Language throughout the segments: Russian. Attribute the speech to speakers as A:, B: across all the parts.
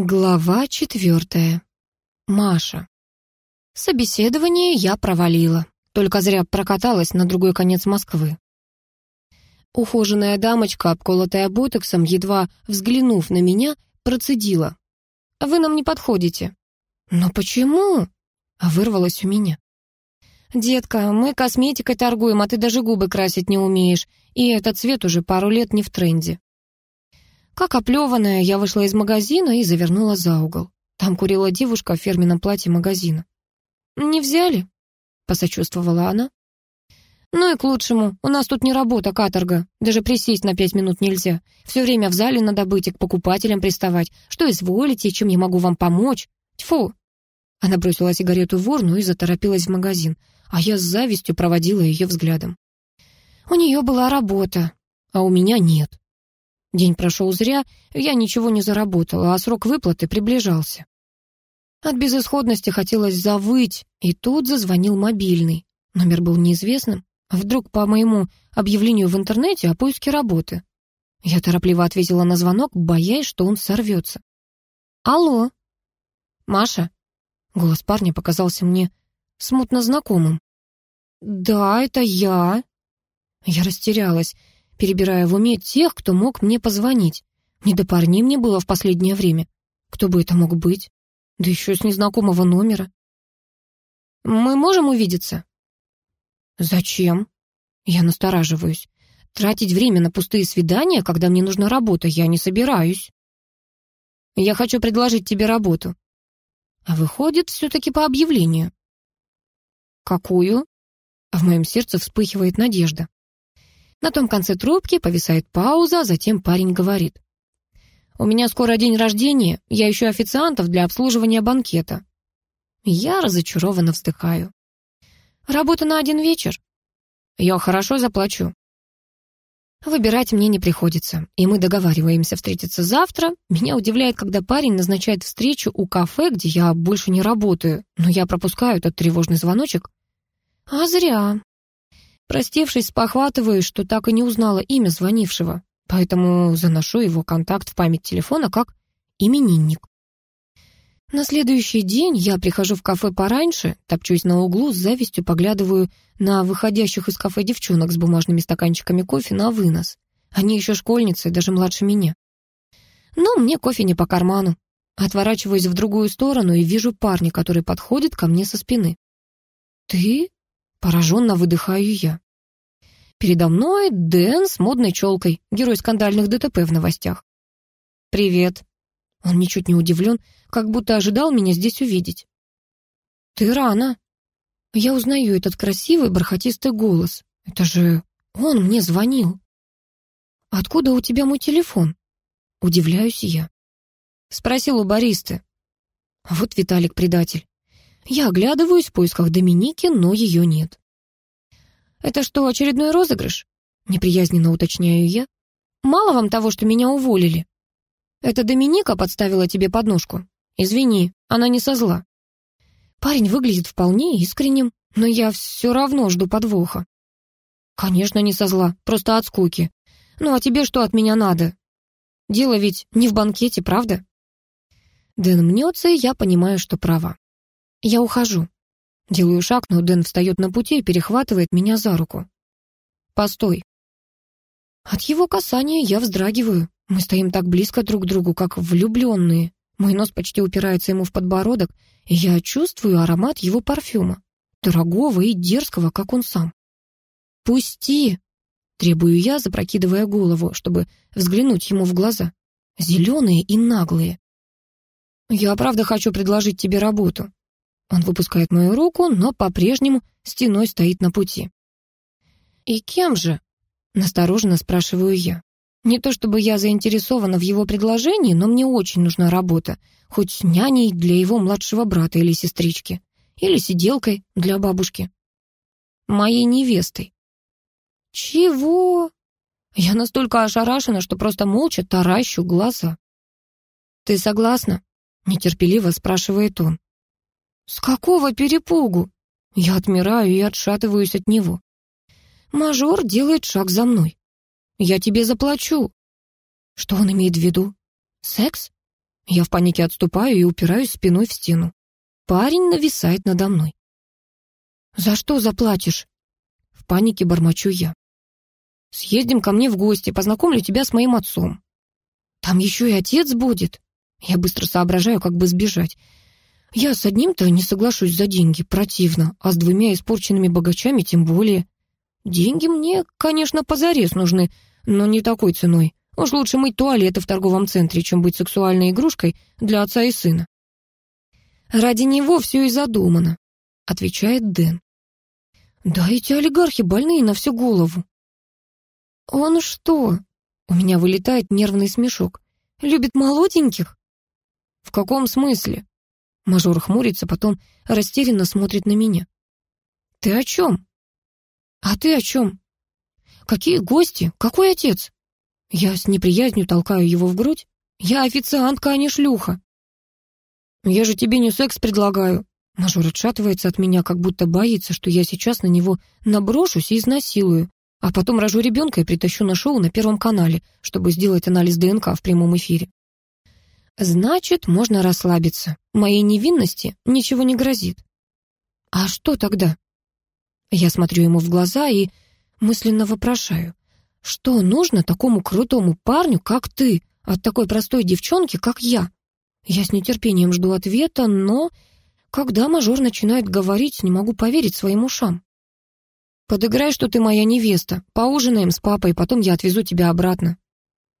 A: Глава четвертая. Маша. Собеседование я провалила. Только зря прокаталась на другой конец Москвы. Ухоженная дамочка, обколотая ботоксом, едва взглянув на меня, процедила. «Вы нам не подходите». «Но почему?» — вырвалось у меня. «Детка, мы косметикой торгуем, а ты даже губы красить не умеешь, и этот цвет уже пару лет не в тренде». Как оплеванная, я вышла из магазина и завернула за угол. Там курила девушка в фирменном платье магазина. «Не взяли?» — посочувствовала она. «Ну и к лучшему. У нас тут не работа, каторга. Даже присесть на пять минут нельзя. Все время в зале надо быть и к покупателям приставать. Что изволите, чем я могу вам помочь? Тьфу!» Она бросила сигарету в урну и заторопилась в магазин, а я с завистью проводила ее взглядом. У нее была работа, а у меня нет. День прошел зря, я ничего не заработала, а срок выплаты приближался. От безысходности хотелось завыть, и тут зазвонил мобильный. Номер был неизвестным. Вдруг по моему объявлению в интернете о поиске работы. Я торопливо ответила на звонок, боясь, что он сорвется. «Алло?» «Маша?» Голос парня показался мне смутно знакомым. «Да, это я». Я растерялась перебирая в уме тех, кто мог мне позвонить. Не до парней мне было в последнее время. Кто бы это мог быть? Да еще с незнакомого номера. «Мы можем увидеться?» «Зачем?» Я настораживаюсь. Тратить время на пустые свидания, когда мне нужна работа, я не собираюсь. Я хочу предложить тебе работу. А выходит, все-таки по объявлению. Какую? В моем сердце вспыхивает надежда. На том конце трубки повисает пауза, затем парень говорит. «У меня скоро день рождения, я ищу официантов для обслуживания банкета». Я разочарованно вздыхаю. «Работа на один вечер?» «Я хорошо заплачу». Выбирать мне не приходится, и мы договариваемся встретиться завтра. Меня удивляет, когда парень назначает встречу у кафе, где я больше не работаю, но я пропускаю этот тревожный звоночек. А зря. Простившись, спохватываю, что так и не узнала имя звонившего, поэтому заношу его контакт в память телефона как именинник. На следующий день я прихожу в кафе пораньше, топчусь на углу, с завистью поглядываю на выходящих из кафе девчонок с бумажными стаканчиками кофе на вынос. Они еще школьницы, даже младше меня. Но мне кофе не по карману. Отворачиваюсь в другую сторону и вижу парня, который подходит ко мне со спины. «Ты?» Пораженно выдыхаю я. Передо мной Дэн с модной челкой, герой скандальных ДТП в новостях. «Привет». Он ничуть не удивлен, как будто ожидал меня здесь увидеть. «Ты рано». Я узнаю этот красивый бархатистый голос. Это же он мне звонил. «Откуда у тебя мой телефон?» Удивляюсь я. Спросил у баристы. Вот Виталик предатель. Я оглядываюсь в поисках Доминики, но ее нет. «Это что, очередной розыгрыш?» Неприязненно уточняю я. «Мало вам того, что меня уволили?» «Это Доминика подставила тебе подножку? Извини, она не со зла». Парень выглядит вполне искренним, но я все равно жду подвоха. «Конечно, не со зла, просто от скуки. Ну а тебе что от меня надо? Дело ведь не в банкете, правда?» Дэн мнется, и я понимаю, что права. Я ухожу. Делаю шаг, но Дэн встает на пути и перехватывает меня за руку. «Постой». От его касания я вздрагиваю. Мы стоим так близко друг к другу, как влюбленные. Мой нос почти упирается ему в подбородок, и я чувствую аромат его парфюма. Дорогого и дерзкого, как он сам. «Пусти!» — требую я, запрокидывая голову, чтобы взглянуть ему в глаза. Зеленые и наглые. «Я правда хочу предложить тебе работу», он выпускает мою руку, но по-прежнему стеной стоит на пути. «И кем же?» — настороженно спрашиваю я. Не то чтобы я заинтересована в его предложении, но мне очень нужна работа. Хоть няней для его младшего брата или сестрички. Или сиделкой для бабушки. Моей невестой. Чего? Я настолько ошарашена, что просто молча таращу глаза. «Ты согласна?» — нетерпеливо спрашивает он. С какого перепугу? Я отмираю и отшатываюсь от него. Мажор делает шаг за мной. Я тебе заплачу. Что он имеет в виду? Секс? Я в панике отступаю и упираюсь спиной в стену. Парень нависает надо мной. «За что заплатишь?» В панике бормочу я. «Съездим ко мне в гости, познакомлю тебя с моим отцом». «Там еще и отец будет?» Я быстро соображаю, как бы сбежать. Я с одним-то не соглашусь за деньги, противно, а с двумя испорченными богачами тем более. Деньги мне, конечно, позарез нужны, но не такой ценой. Уж лучше мыть туалеты в торговом центре, чем быть сексуальной игрушкой для отца и сына. «Ради него все и задумано», — отвечает Дэн. «Да эти олигархи больные на всю голову». «Он что?» — у меня вылетает нервный смешок. «Любит молоденьких?» «В каком смысле?» Мажор хмурится, потом растерянно смотрит на меня. «Ты о чем?» «А ты о чем?» «Какие гости? Какой отец?» Я с неприязнью толкаю его в грудь. «Я официантка, а не шлюха». «Я же тебе не секс предлагаю». Мажор отшатывается от меня, как будто боится, что я сейчас на него наброшусь и изнасилую, а потом рожу ребенка и притащу на шоу на Первом канале, чтобы сделать анализ ДНК в прямом эфире. Значит, можно расслабиться. Моей невинности ничего не грозит. А что тогда? Я смотрю ему в глаза и мысленно вопрошаю. Что нужно такому крутому парню, как ты, от такой простой девчонки, как я? Я с нетерпением жду ответа, но когда мажор начинает говорить, не могу поверить своим ушам. «Подыграй, что ты моя невеста. Поужинаем с папой, потом я отвезу тебя обратно».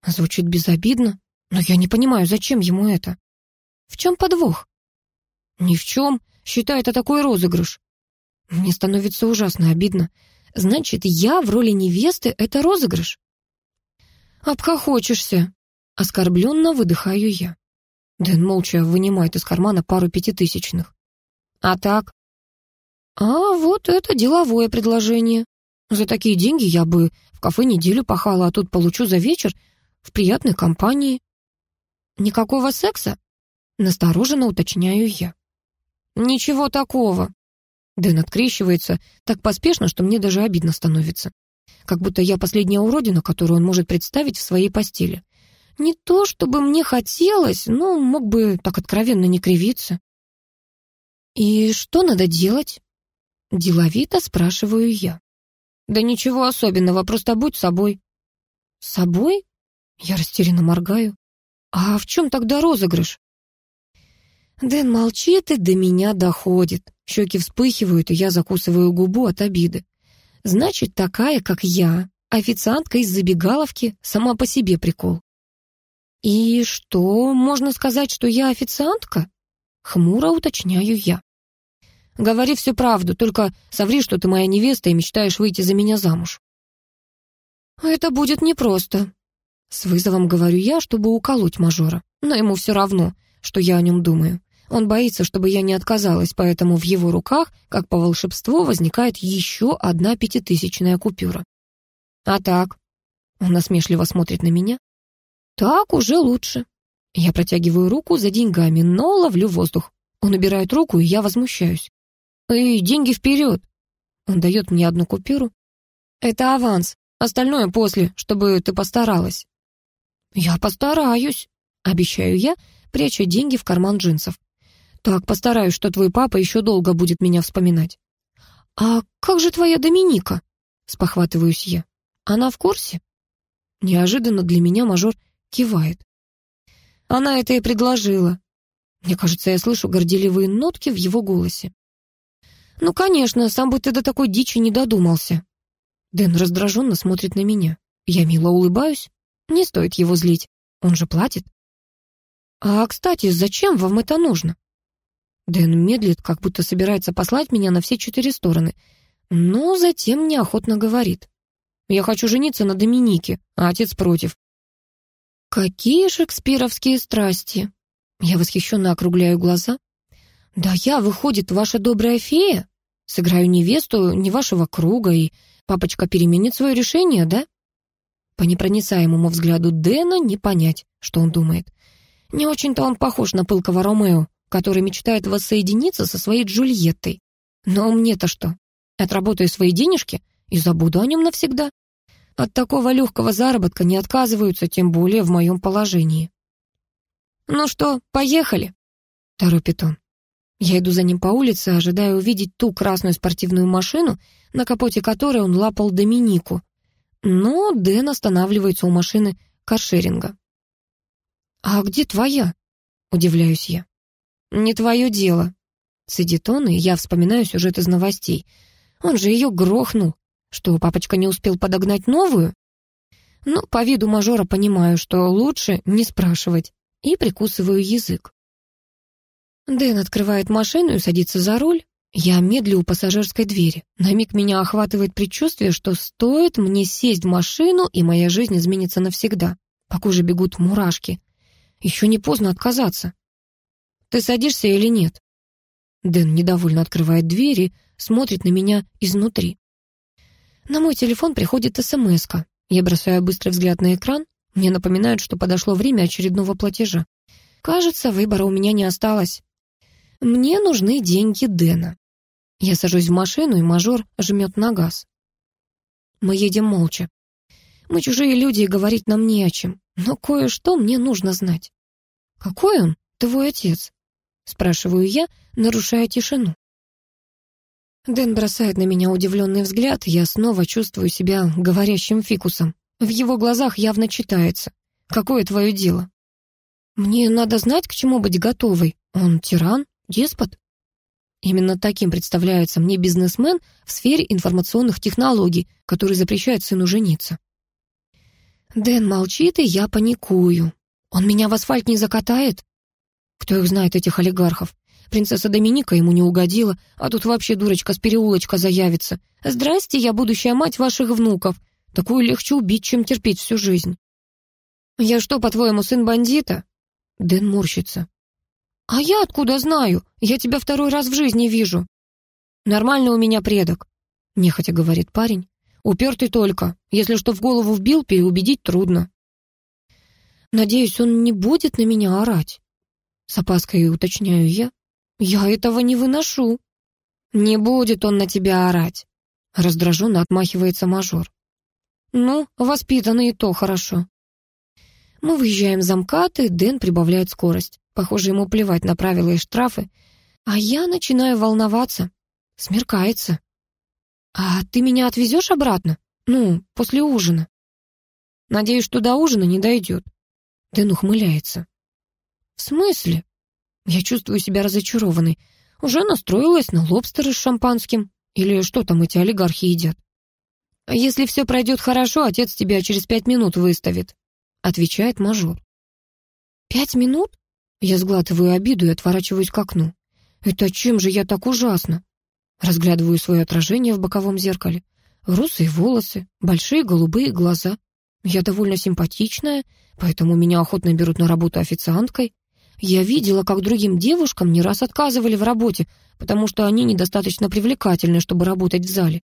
A: Звучит безобидно, но я не понимаю, зачем ему это? В чем подвох? Ни в чем. Считай это такой розыгрыш. Мне становится ужасно обидно. Значит, я в роли невесты — это розыгрыш? Обхохочешься. Оскорбленно выдыхаю я. Дэн молча вынимает из кармана пару пятитысячных. А так? А вот это деловое предложение. За такие деньги я бы в кафе неделю пахала, а тут получу за вечер в приятной компании. «Никакого секса?» Настороженно уточняю я. «Ничего такого». Дэн открещивается так поспешно, что мне даже обидно становится. Как будто я последняя уродина, которую он может представить в своей постели. Не то, чтобы мне хотелось, но мог бы так откровенно не кривиться. «И что надо делать?» Деловито спрашиваю я. «Да ничего особенного, просто будь собой». «Собой?» Я растерянно моргаю. «А в чем тогда розыгрыш?» Дэн молчит и до меня доходит. Щеки вспыхивают, и я закусываю губу от обиды. Значит, такая, как я, официантка из забегаловки, сама по себе прикол. «И что, можно сказать, что я официантка?» Хмуро уточняю я. «Говори всю правду, только соври, что ты моя невеста и мечтаешь выйти за меня замуж». «Это будет непросто», с вызовом говорю я, чтобы уколоть мажора. Но ему все равно, что я о нем думаю. Он боится, чтобы я не отказалась, поэтому в его руках, как по волшебству, возникает еще одна пятитысячная купюра. А так? Он насмешливо смотрит на меня. Так уже лучше. Я протягиваю руку за деньгами, но ловлю воздух. Он убирает руку, и я возмущаюсь. «Эй, деньги вперед!» Он дает мне одну купюру. «Это аванс, остальное после, чтобы ты постаралась». «Я постараюсь», — обещаю я, пряча деньги в карман джинсов. «Так постараюсь, что твой папа еще долго будет меня вспоминать». «А как же твоя Доминика?» — спохватываюсь я. «Она в курсе?» Неожиданно для меня мажор кивает. Она это и предложила. Мне кажется, я слышу горделивые нотки в его голосе. «Ну, конечно, сам бы ты до такой дичи не додумался». Дэн раздраженно смотрит на меня. Я мило улыбаюсь. Не стоит его злить, он же платит. А, кстати, зачем вам это нужно? Дэн медлит, как будто собирается послать меня на все четыре стороны, но затем неохотно говорит. Я хочу жениться на Доминике, а отец против. Какие шекспировские страсти! Я восхищенно округляю глаза. Да я, выходит, ваша добрая фея? Сыграю невесту не вашего круга, и папочка переменит свое решение, да? По непроницаемому взгляду Дэна не понять, что он думает. Не очень-то он похож на пылкого Ромео, который мечтает воссоединиться со своей Джульеттой. Но мне-то что? Отработаю свои денежки и забуду о нем навсегда. От такого легкого заработка не отказываются, тем более в моем положении. «Ну что, поехали?» — торопит он. Я иду за ним по улице, ожидая увидеть ту красную спортивную машину, на капоте которой он лапал Доминику. Но Дэн останавливается у машины каршеринга. «А где твоя?» — удивляюсь я. «Не твое дело», — сидит он, и я вспоминаю сюжет из новостей. Он же ее грохнул. Что, папочка не успел подогнать новую? Но по виду мажора понимаю, что лучше не спрашивать, и прикусываю язык. Дэн открывает машину и садится за руль. Я медлю у пассажирской двери. На миг меня охватывает предчувствие, что стоит мне сесть в машину, и моя жизнь изменится навсегда. По коже бегут мурашки. Еще не поздно отказаться. Ты садишься или нет? Дэн недовольно открывает дверь и смотрит на меня изнутри. На мой телефон приходит смс -ка. Я бросаю быстрый взгляд на экран. Мне напоминают, что подошло время очередного платежа. Кажется, выбора у меня не осталось. Мне нужны деньги Дэна. Я сажусь в машину, и мажор жмет на газ. Мы едем молча. Мы чужие люди, и говорить нам не о чем. Но кое-что мне нужно знать. «Какой он, твой отец?» Спрашиваю я, нарушая тишину. Дэн бросает на меня удивленный взгляд, я снова чувствую себя говорящим фикусом. В его глазах явно читается. «Какое твое дело?» «Мне надо знать, к чему быть готовой. Он тиран, Деспот? Именно таким представляется мне бизнесмен в сфере информационных технологий, который запрещает сыну жениться. Дэн молчит, и я паникую. Он меня в асфальт не закатает? Кто их знает, этих олигархов? Принцесса Доминика ему не угодила, а тут вообще дурочка с переулочка заявится. «Здрасте, я будущая мать ваших внуков. Такую легче убить, чем терпеть всю жизнь». «Я что, по-твоему, сын бандита?» Дэн морщится. «А я откуда знаю? Я тебя второй раз в жизни вижу». «Нормально у меня предок», — нехотя говорит парень. «Упертый только. Если что в голову вбил, переубедить трудно». «Надеюсь, он не будет на меня орать?» С опаской уточняю я. «Я этого не выношу». «Не будет он на тебя орать», — раздраженно отмахивается мажор. «Ну, воспитанный и то хорошо». Мы выезжаем за МКАД, и Дэн прибавляет скорость. Похоже, ему плевать на правила и штрафы. А я начинаю волноваться. Смеркается. «А ты меня отвезешь обратно? Ну, после ужина?» «Надеюсь, что до ужина не дойдет». Дэн ухмыляется. «В смысле?» Я чувствую себя разочарованной. Уже настроилась на лобстеры с шампанским. Или что там эти олигархи едят? «Если все пройдет хорошо, отец тебя через пять минут выставит», — отвечает мажор. «Пять минут? Я сглатываю обиду и отворачиваюсь к окну. Это чем же я так ужасно? Разглядываю свое отражение в боковом зеркале. Русые волосы, большие голубые глаза. Я довольно симпатичная, поэтому меня охотно берут на работу официанткой. Я видела, как другим девушкам не раз отказывали в работе, потому что они недостаточно привлекательны, чтобы работать в зале.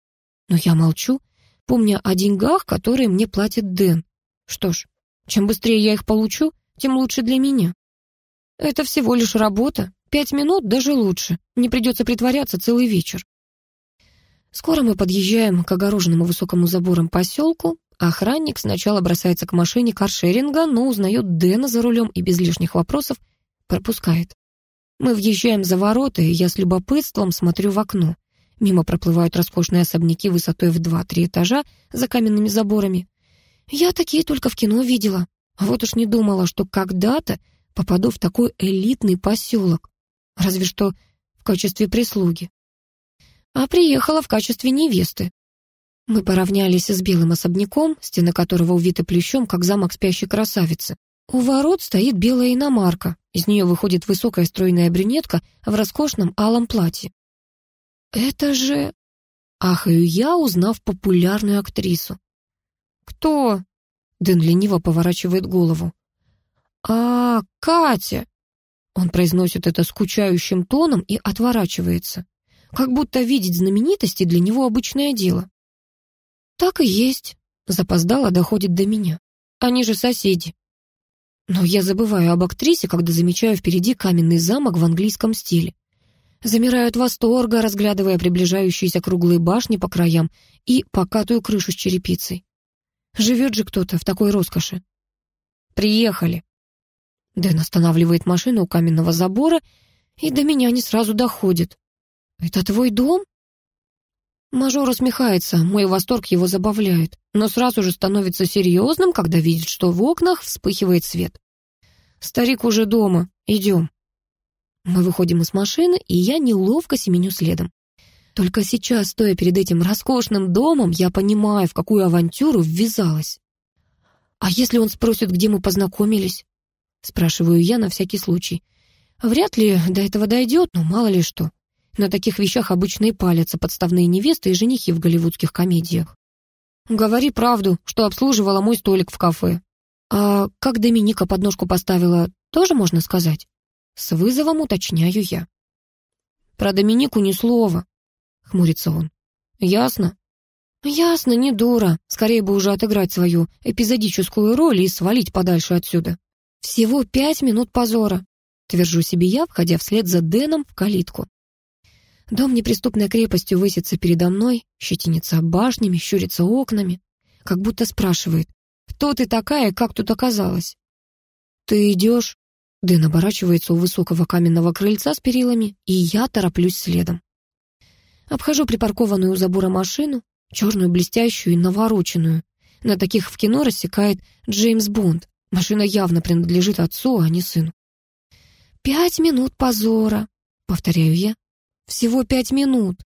A: Но я молчу, помня о деньгах, которые мне платит Дэн. Что ж, чем быстрее я их получу, тем лучше для меня. Это всего лишь работа. Пять минут даже лучше. Не придется притворяться целый вечер. Скоро мы подъезжаем к огороженному высокому забором поселку. Охранник сначала бросается к машине каршеринга, но узнает Дэна за рулем и без лишних вопросов пропускает. Мы въезжаем за ворота, и я с любопытством смотрю в окно. Мимо проплывают роскошные особняки высотой в два-три этажа за каменными заборами. Я такие только в кино видела. А вот уж не думала, что когда-то попаду в такой элитный поселок, разве что в качестве прислуги. А приехала в качестве невесты. Мы поравнялись с белым особняком, стены которого увиты плющом, как замок спящей красавицы. У ворот стоит белая иномарка, из нее выходит высокая стройная брюнетка в роскошном алом платье. «Это же...» Ахаю я, узнав популярную актрису. «Кто?» Дэн лениво поворачивает голову. «А, Катя!» Он произносит это скучающим тоном и отворачивается. Как будто видеть знаменитости для него обычное дело. «Так и есть», — запоздало доходит до меня. «Они же соседи». Но я забываю об актрисе, когда замечаю впереди каменный замок в английском стиле. Замираю от восторга, разглядывая приближающиеся круглые башни по краям и покатую крышу с черепицей. Живет же кто-то в такой роскоши. «Приехали», Дэн останавливает машину у каменного забора, и до меня не сразу доходит. «Это твой дом?» Мажор усмехается, мой восторг его забавляет, но сразу же становится серьезным, когда видит, что в окнах вспыхивает свет. «Старик уже дома, идем». Мы выходим из машины, и я неловко семеню следом. Только сейчас, стоя перед этим роскошным домом, я понимаю, в какую авантюру ввязалась. «А если он спросит, где мы познакомились?» Спрашиваю я на всякий случай. Вряд ли до этого дойдет, но мало ли что. На таких вещах обычно и палятся подставные невесты и женихи в голливудских комедиях. Говори правду, что обслуживала мой столик в кафе. А как Доминика подножку поставила, тоже можно сказать? С вызовом уточняю я. Про Доминику ни слова, хмурится он. Ясно? Ясно, не дура. Скорее бы уже отыграть свою эпизодическую роль и свалить подальше отсюда. Всего пять минут позора. Твержу себе я, входя вслед за Дэном в калитку. Дом неприступной крепостью высится передо мной, щетинится башнями, щурится окнами, как будто спрашивает, кто ты такая, как тут оказалась? Ты идешь? Дэн оборачивается у высокого каменного крыльца с перилами, и я тороплюсь следом. Обхожу припаркованную у забора машину, черную, блестящую и навороченную. На таких в кино рассекает Джеймс Бонд. Машина явно принадлежит отцу, а не сыну. «Пять минут позора», — повторяю я. «Всего пять минут».